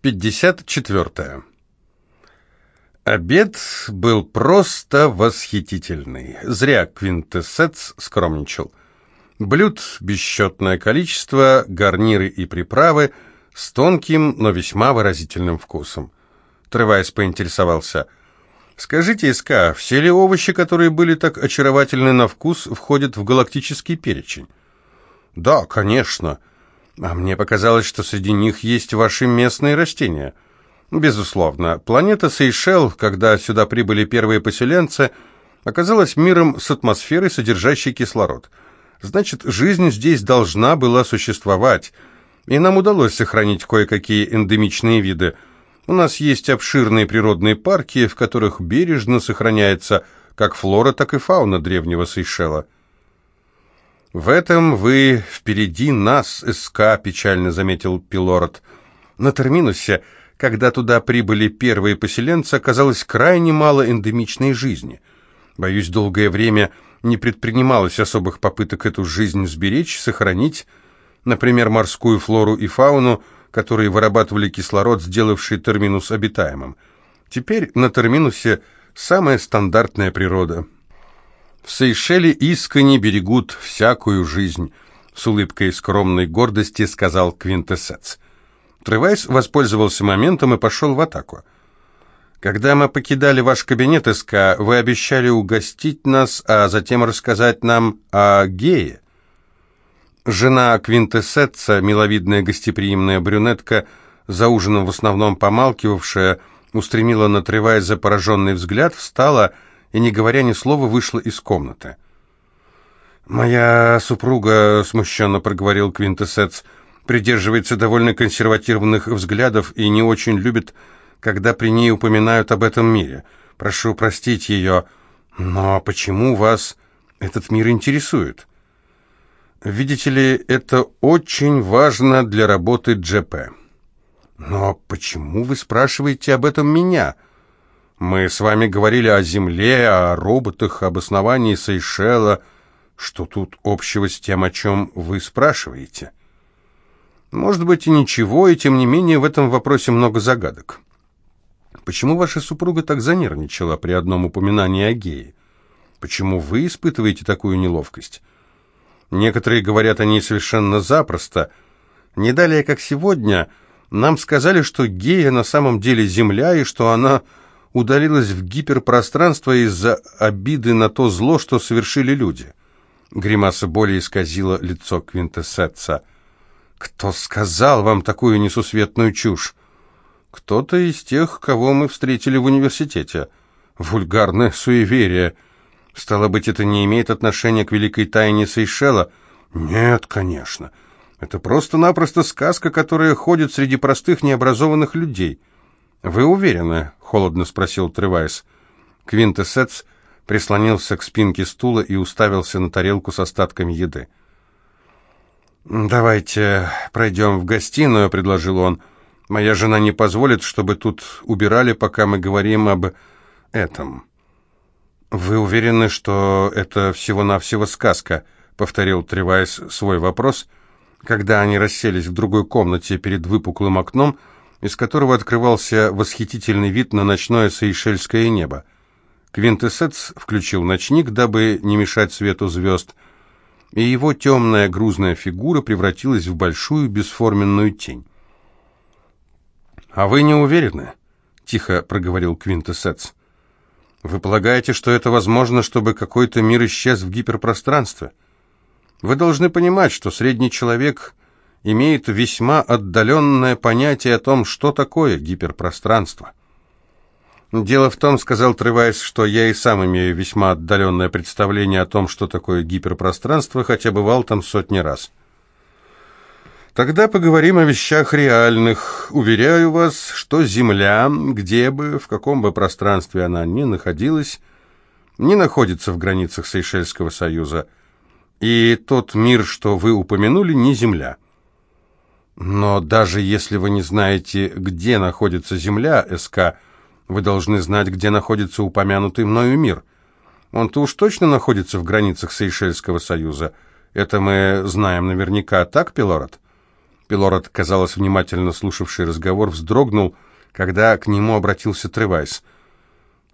54. Обед был просто восхитительный. Зря Квинтэссец скромничал. Блюд бесчетное количество, гарниры и приправы с тонким, но весьма выразительным вкусом. Тревайс поинтересовался. «Скажите, СК, все ли овощи, которые были так очаровательны на вкус, входят в галактический перечень?» «Да, конечно. А мне показалось, что среди них есть ваши местные растения. Безусловно, планета Сейшел, когда сюда прибыли первые поселенцы, оказалась миром с атмосферой, содержащей кислород. Значит, жизнь здесь должна была существовать, и нам удалось сохранить кое-какие эндемичные виды. У нас есть обширные природные парки, в которых бережно сохраняется как флора, так и фауна древнего Сейшела. «В этом вы впереди нас, СК», — печально заметил Пилород. «На терминусе, когда туда прибыли первые поселенцы, оказалось крайне мало эндемичной жизни. Боюсь, долгое время не предпринималось особых попыток эту жизнь сберечь, сохранить, например, морскую флору и фауну, которые вырабатывали кислород, сделавший терминус обитаемым. Теперь на терминусе самая стандартная природа — в Сейшеле искренне берегут всякую жизнь, с улыбкой скромной гордости сказал Квинтэссец. Тревайс воспользовался моментом и пошел в атаку. Когда мы покидали ваш кабинет, СК, вы обещали угостить нас, а затем рассказать нам о гее. Жена Квинтэссетца, миловидная гостеприимная брюнетка, за ужином в основном помалкивавшая, устремила на Тревайза пораженный взгляд, встала и, и, не говоря ни слова, вышла из комнаты. «Моя супруга», — смущенно проговорил Квинтэссец, «придерживается довольно консервативных взглядов и не очень любит, когда при ней упоминают об этом мире. Прошу простить ее, но почему вас этот мир интересует?» «Видите ли, это очень важно для работы ДЖП». «Но почему вы спрашиваете об этом меня?» Мы с вами говорили о Земле, о роботах, об основании Сейшела. Что тут общего с тем, о чем вы спрашиваете? Может быть и ничего, и тем не менее в этом вопросе много загадок. Почему ваша супруга так занервничала при одном упоминании о гее? Почему вы испытываете такую неловкость? Некоторые говорят о ней совершенно запросто. Не далее, как сегодня, нам сказали, что гея на самом деле Земля, и что она удалилась в гиперпространство из-за обиды на то зло, что совершили люди. Гримаса боли исказила лицо Квинтэссетца. «Кто сказал вам такую несусветную чушь?» «Кто-то из тех, кого мы встретили в университете. Вульгарное суеверие. Стало быть, это не имеет отношения к великой тайне Сейшела?» «Нет, конечно. Это просто-напросто сказка, которая ходит среди простых необразованных людей». «Вы уверены?» — холодно спросил Тревайс. Квинтэссец прислонился к спинке стула и уставился на тарелку с остатками еды. «Давайте пройдем в гостиную», — предложил он. «Моя жена не позволит, чтобы тут убирали, пока мы говорим об этом». «Вы уверены, что это всего-навсего сказка?» — повторил Тревайс свой вопрос, когда они расселись в другой комнате перед выпуклым окном, — из которого открывался восхитительный вид на ночное сейшельское небо. Квинтэссец включил ночник, дабы не мешать свету звезд, и его темная грузная фигура превратилась в большую бесформенную тень. «А вы не уверены?» — тихо проговорил Квинтэссец. «Вы полагаете, что это возможно, чтобы какой-то мир исчез в гиперпространстве? Вы должны понимать, что средний человек имеет весьма отдаленное понятие о том, что такое гиперпространство. «Дело в том, — сказал Тревайс, — что я и сам имею весьма отдаленное представление о том, что такое гиперпространство, хотя бывал там сотни раз. Тогда поговорим о вещах реальных. Уверяю вас, что Земля, где бы, в каком бы пространстве она ни находилась, не находится в границах Сейшельского союза. И тот мир, что вы упомянули, не Земля». Но даже если вы не знаете, где находится Земля, СК, вы должны знать, где находится упомянутый мною мир. Он-то уж точно находится в границах Сейшельского союза. Это мы знаем наверняка, так, Пилород? Пилород, казалось, внимательно слушавший разговор, вздрогнул, когда к нему обратился Тревайс.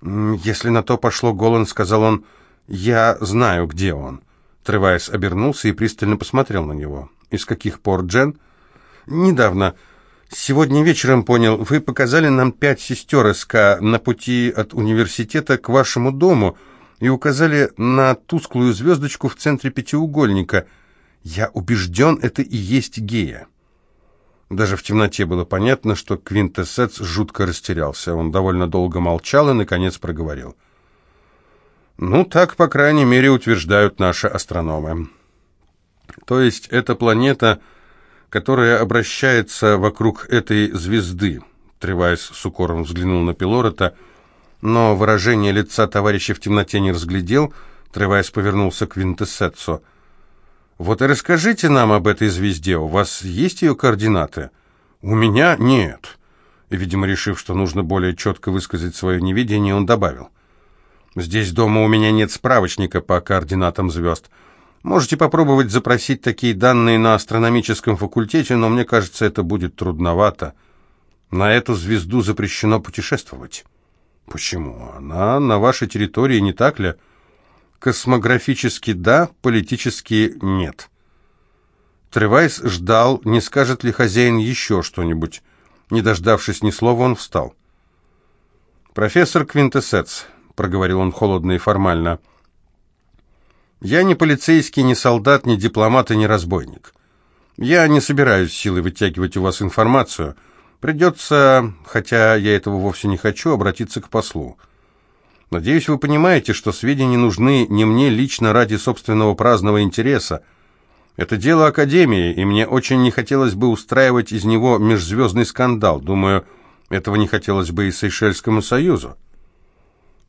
«Если на то пошло, Голланд, — сказал он, — я знаю, где он». Тревайс обернулся и пристально посмотрел на него. «Из каких пор, Джен?» «Недавно. Сегодня вечером понял. Вы показали нам пять сестер СК на пути от университета к вашему дому и указали на тусклую звездочку в центре пятиугольника. Я убежден, это и есть гея». Даже в темноте было понятно, что Квинтэссец жутко растерялся. Он довольно долго молчал и, наконец, проговорил. «Ну, так, по крайней мере, утверждают наши астрономы. То есть, эта планета, которая обращается вокруг этой звезды». Тревайс с укором взглянул на Пилорота, но выражение лица товарища в темноте не разглядел. Тревайс повернулся к Квинтэссецу. Вот и расскажите нам об этой звезде. У вас есть ее координаты? У меня нет. И, видимо, решив, что нужно более четко высказать свое неведение, он добавил. Здесь дома у меня нет справочника по координатам звезд. Можете попробовать запросить такие данные на астрономическом факультете, но мне кажется, это будет трудновато. На эту звезду запрещено путешествовать. Почему? Она на вашей территории, не так ли? Космографически да, политически нет. Тревайс ждал, не скажет ли хозяин еще что-нибудь. Не дождавшись ни слова, он встал. «Профессор Квинтэссец», — проговорил он холодно и формально, — «я не полицейский, не солдат, не дипломат и не разбойник. Я не собираюсь силой вытягивать у вас информацию. Придется, хотя я этого вовсе не хочу, обратиться к послу». Надеюсь, вы понимаете, что сведения нужны не мне лично ради собственного праздного интереса. Это дело Академии, и мне очень не хотелось бы устраивать из него межзвездный скандал. Думаю, этого не хотелось бы и Сейшельскому Союзу.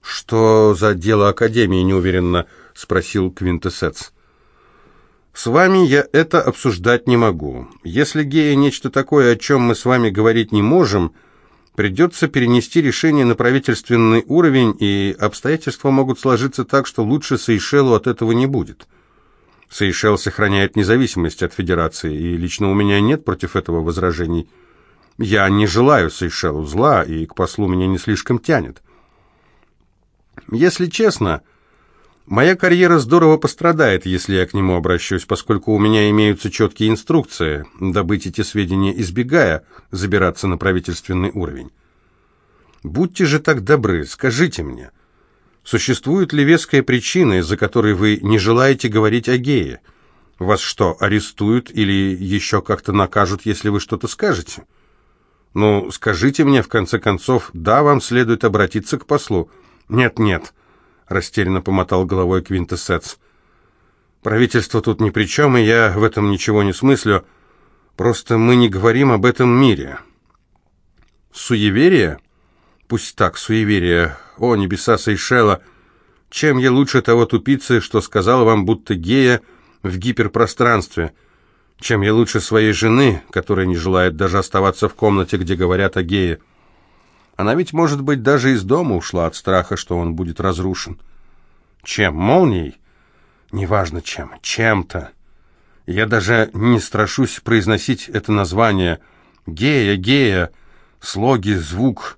«Что за дело Академии?» – неуверенно спросил Квинтэссец. «С вами я это обсуждать не могу. Если гея нечто такое, о чем мы с вами говорить не можем – Придется перенести решение на правительственный уровень, и обстоятельства могут сложиться так, что лучше Сейшелу от этого не будет. Сейшел сохраняет независимость от Федерации, и лично у меня нет против этого возражений. Я не желаю Сейшелу зла, и к послу меня не слишком тянет. Если честно, моя карьера здорово пострадает, если я к нему обращусь, поскольку у меня имеются четкие инструкции добыть эти сведения, избегая забираться на правительственный уровень. Будьте же так добры, скажите мне, существует ли веская причина, из-за которой вы не желаете говорить о гее? Вас что, арестуют или еще как-то накажут, если вы что-то скажете? Ну, скажите мне, в конце концов, да, вам следует обратиться к послу. Нет-нет, растерянно помотал головой Квинтэссец. Правительство тут ни при чем, и я в этом ничего не смыслю. Просто мы не говорим об этом мире. Суеверие? Пусть так, суеверие. О, небеса Сейшела! Чем я лучше того тупицы, что сказала вам, будто гея в гиперпространстве? Чем я лучше своей жены, которая не желает даже оставаться в комнате, где говорят о гее? Она ведь, может быть, даже из дома ушла от страха, что он будет разрушен. Чем? Молнией? Неважно чем. Чем-то. Я даже не страшусь произносить это название. Гея, гея, слоги, звук.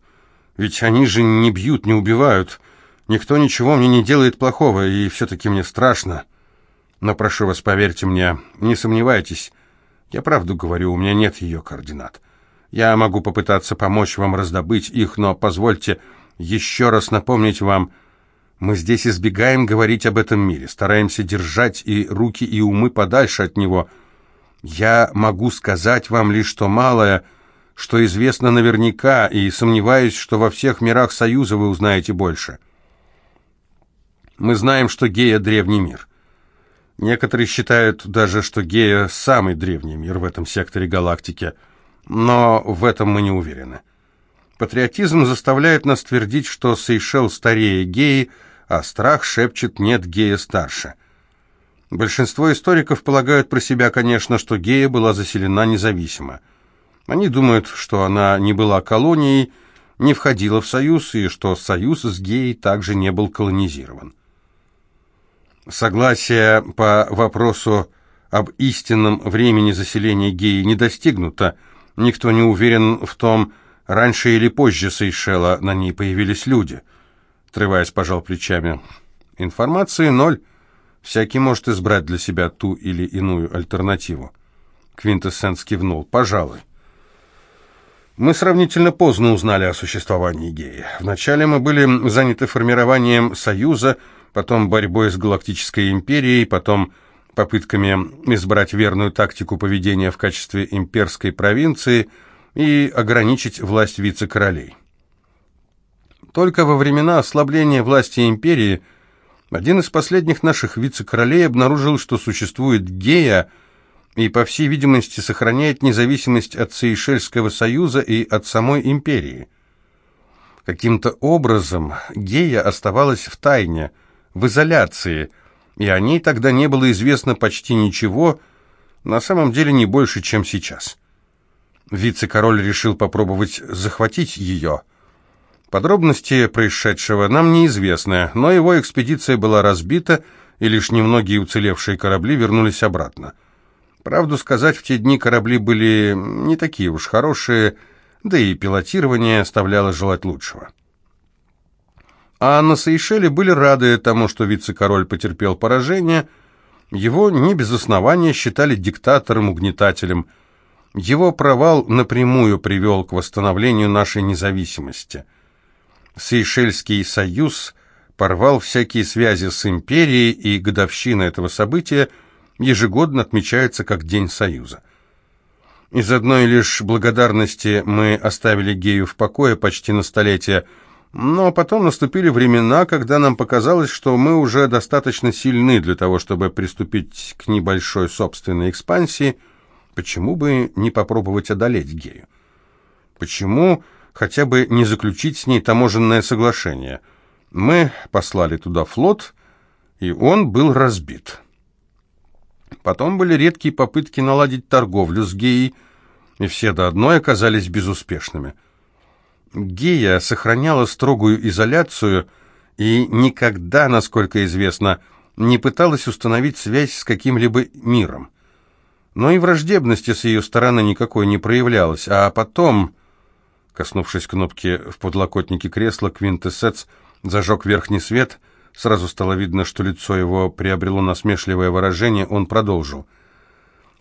Ведь они же не бьют, не убивают. Никто ничего мне не делает плохого, и все-таки мне страшно. Но прошу вас, поверьте мне, не сомневайтесь. Я правду говорю, у меня нет ее координат. Я могу попытаться помочь вам раздобыть их, но позвольте еще раз напомнить вам, мы здесь избегаем говорить об этом мире, стараемся держать и руки, и умы подальше от него. Я могу сказать вам лишь то малое, что известно наверняка, и сомневаюсь, что во всех мирах Союза вы узнаете больше. Мы знаем, что Гея – древний мир. Некоторые считают даже, что Гея – самый древний мир в этом секторе галактики, но в этом мы не уверены. Патриотизм заставляет нас твердить, что Сейшел старее Геи – а страх шепчет «нет, гея старше». Большинство историков полагают про себя, конечно, что гея была заселена независимо. Они думают, что она не была колонией, не входила в союз, и что союз с геей также не был колонизирован. Согласие по вопросу об истинном времени заселения геи не достигнуто. Никто не уверен в том, раньше или позже Сейшела на ней появились люди. Трываясь, пожал плечами. Информации ноль. Всякий может избрать для себя ту или иную альтернативу. Квинтэссенс кивнул. «Пожалуй». Мы сравнительно поздно узнали о существовании геи. Вначале мы были заняты формированием союза, потом борьбой с Галактической империей, потом попытками избрать верную тактику поведения в качестве имперской провинции и ограничить власть вице-королей. Только во времена ослабления власти империи один из последних наших вице-королей обнаружил, что существует гея, и, по всей видимости, сохраняет независимость от Сейшельского союза и от самой империи. Каким-то образом гея оставалась в тайне, в изоляции, и о ней тогда не было известно почти ничего, на самом деле не больше, чем сейчас. Вице-король решил попробовать захватить ее. Подробности происшедшего нам неизвестны, но его экспедиция была разбита, и лишь немногие уцелевшие корабли вернулись обратно. Правду сказать, в те дни корабли были не такие уж хорошие, да и пилотирование оставляло желать лучшего. А на Сейшеле были рады тому, что вице-король потерпел поражение. Его не без основания считали диктатором-угнетателем. Его провал напрямую привел к восстановлению нашей независимости. Сейшельский союз порвал всякие связи с империей, и годовщина этого события – ежегодно отмечается как День Союза. Из одной лишь благодарности мы оставили гею в покое почти на столетие, но потом наступили времена, когда нам показалось, что мы уже достаточно сильны для того, чтобы приступить к небольшой собственной экспансии. Почему бы не попробовать одолеть гею? Почему хотя бы не заключить с ней таможенное соглашение? Мы послали туда флот, и он был разбит». Потом были редкие попытки наладить торговлю с геей, и все до одной оказались безуспешными. Гея сохраняла строгую изоляцию и никогда, насколько известно, не пыталась установить связь с каким-либо миром. Но и враждебности с ее стороны никакой не проявлялось, а потом, коснувшись кнопки в подлокотнике кресла, Квинтэссец зажег верхний свет — Сразу стало видно, что лицо его приобрело насмешливое выражение, он продолжил.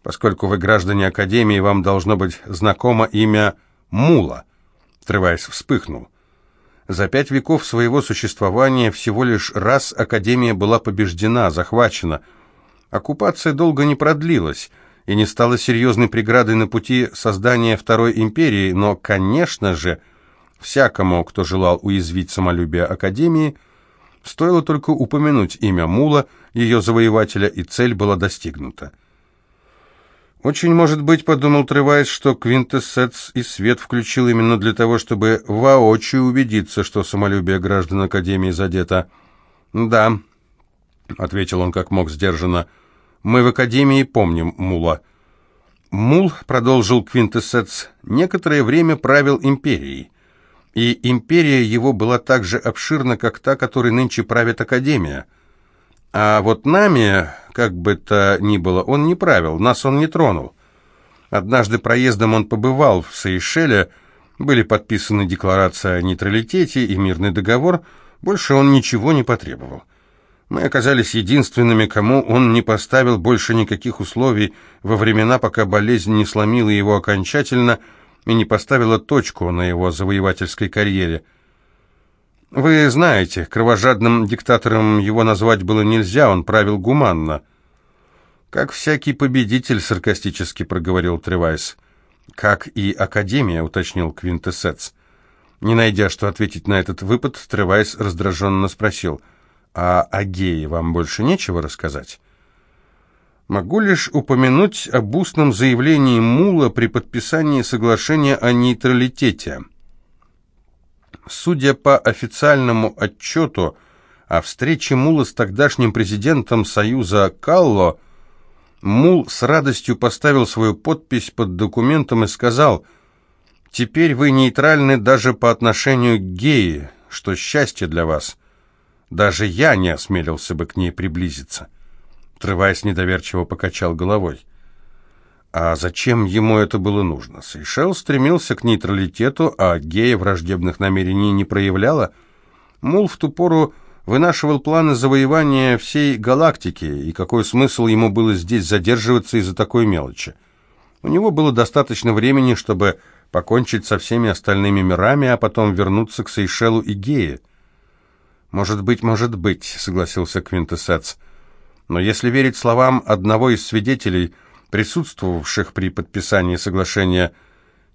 «Поскольку вы граждане Академии, вам должно быть знакомо имя Мула», отрываясь, вспыхнул. За пять веков своего существования всего лишь раз Академия была побеждена, захвачена. Оккупация долго не продлилась и не стала серьезной преградой на пути создания Второй империи, но, конечно же, всякому, кто желал уязвить самолюбие Академии, Стоило только упомянуть имя Мула, ее завоевателя, и цель была достигнута. «Очень может быть, — подумал Тревайс, — что Квинтэссец и Свет включил именно для того, чтобы воочию убедиться, что самолюбие граждан Академии задето». «Да», — ответил он как мог сдержанно, — «мы в Академии помним Мула». Мул, — продолжил Квинтэссец, — некоторое время правил империей и империя его была так же обширна, как та, которой нынче правит Академия. А вот нами, как бы то ни было, он не правил, нас он не тронул. Однажды проездом он побывал в Сейшеле, были подписаны декларация о нейтралитете и мирный договор, больше он ничего не потребовал. Мы оказались единственными, кому он не поставил больше никаких условий во времена, пока болезнь не сломила его окончательно – и не поставила точку на его завоевательской карьере. Вы знаете, кровожадным диктатором его назвать было нельзя, он правил гуманно. «Как всякий победитель», — саркастически проговорил Тревайс. «Как и Академия», — уточнил Квинтэссец. Не найдя, что ответить на этот выпад, Тревайс раздраженно спросил, «А о гее вам больше нечего рассказать?» Могу лишь упомянуть об устном заявлении Мула при подписании соглашения о нейтралитете. Судя по официальному отчету о встрече Мула с тогдашним президентом Союза Калло, Мул с радостью поставил свою подпись под документом и сказал, «Теперь вы нейтральны даже по отношению к геи, что счастье для вас. Даже я не осмелился бы к ней приблизиться». Тревайс недоверчиво покачал головой. А зачем ему это было нужно? Сейшел стремился к нейтралитету, а гея враждебных намерений не проявляла. Мул в ту пору вынашивал планы завоевания всей галактики, и какой смысл ему было здесь задерживаться из-за такой мелочи? У него было достаточно времени, чтобы покончить со всеми остальными мирами, а потом вернуться к Сейшелу и Гее. «Может быть, может быть», — согласился Квинтэссец. «Но если верить словам одного из свидетелей, присутствовавших при подписании соглашения,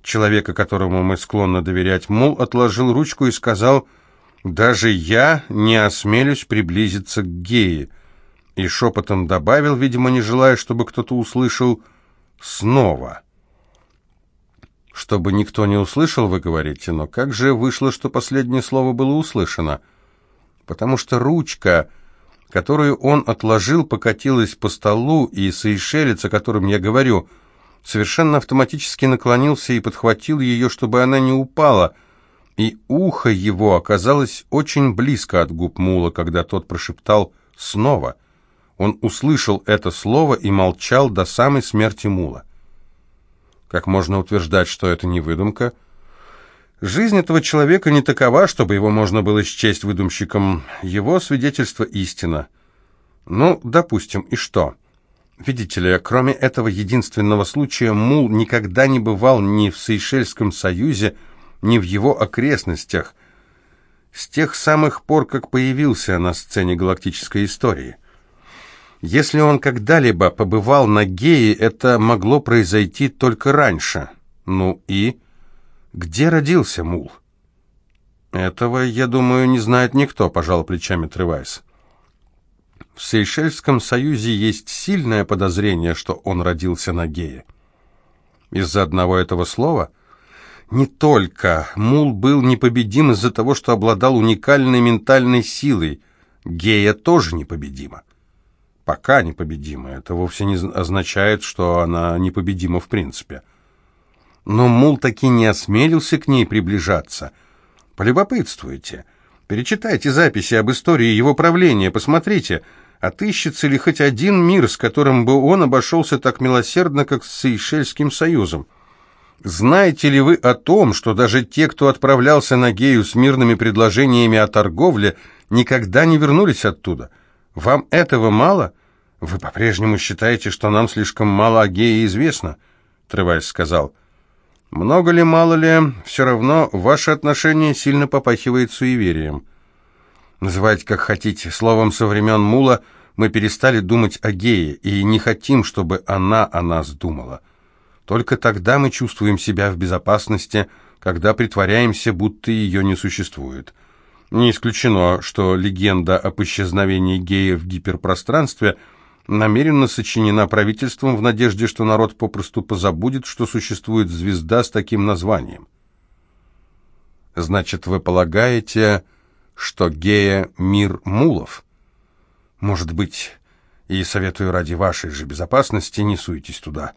человека, которому мы склонны доверять, Мул отложил ручку и сказал, «Даже я не осмелюсь приблизиться к Гее», и шепотом добавил, видимо, не желая, чтобы кто-то услышал, «снова». «Чтобы никто не услышал, вы говорите, но как же вышло, что последнее слово было услышано?» «Потому что ручка...» которую он отложил, покатилась по столу, и Сейшелец, о котором я говорю, совершенно автоматически наклонился и подхватил ее, чтобы она не упала, и ухо его оказалось очень близко от губ Мула, когда тот прошептал «снова». Он услышал это слово и молчал до самой смерти Мула. Как можно утверждать, что это не выдумка? Жизнь этого человека не такова, чтобы его можно было счесть выдумщиком. Его свидетельство истина. Ну, допустим, и что? Видите ли, кроме этого единственного случая, Мул никогда не бывал ни в Сейшельском союзе, ни в его окрестностях, с тех самых пор, как появился на сцене галактической истории. Если он когда-либо побывал на Гее, это могло произойти только раньше. Ну и... Где родился Мул? Этого, я думаю, не знает никто, пожал плечами Тревайс. В Сейшельском союзе есть сильное подозрение, что он родился на гее. Из-за одного этого слова? Не только. Мул был непобедим из-за того, что обладал уникальной ментальной силой. Гея тоже непобедима. Пока непобедима. Это вовсе не означает, что она непобедима в принципе. Но Мул таки не осмелился к ней приближаться. Полюбопытствуйте. Перечитайте записи об истории его правления, посмотрите, отыщется ли хоть один мир, с которым бы он обошелся так милосердно, как с Сейшельским союзом. Знаете ли вы о том, что даже те, кто отправлялся на Гею с мирными предложениями о торговле, никогда не вернулись оттуда? Вам этого мало? Вы по-прежнему считаете, что нам слишком мало о Гее известно?» Тревальс сказал. Много ли, мало ли, все равно ваше отношение сильно попахивает суеверием. Называйте как хотите. Словом, со времен Мула мы перестали думать о гее и не хотим, чтобы она о нас думала. Только тогда мы чувствуем себя в безопасности, когда притворяемся, будто ее не существует. Не исключено, что легенда об исчезновении гея в гиперпространстве – намеренно сочинена правительством в надежде, что народ попросту позабудет, что существует звезда с таким названием. Значит, вы полагаете, что гея — мир мулов? Может быть, и советую ради вашей же безопасности, не суйтесь туда.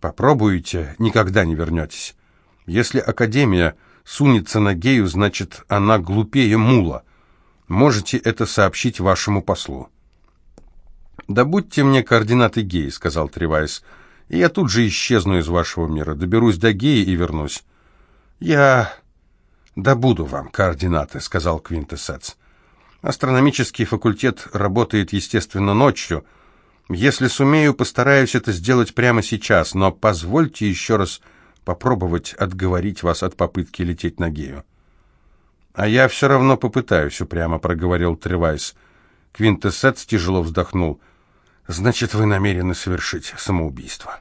Попробуете, никогда не вернетесь. Если Академия сунется на гею, значит, она глупее мула. Можете это сообщить вашему послу. «Добудьте мне координаты Геи», — сказал Тревайс, — «и я тут же исчезну из вашего мира, доберусь до Геи и вернусь». «Я добуду вам координаты», — сказал Квинтэссец. «Астрономический факультет работает, естественно, ночью. Если сумею, постараюсь это сделать прямо сейчас, но позвольте еще раз попробовать отговорить вас от попытки лететь на Гею». «А я все равно попытаюсь», — упрямо проговорил Тревайс. Квинтэссец тяжело вздохнул — Значит, вы намерены совершить самоубийство.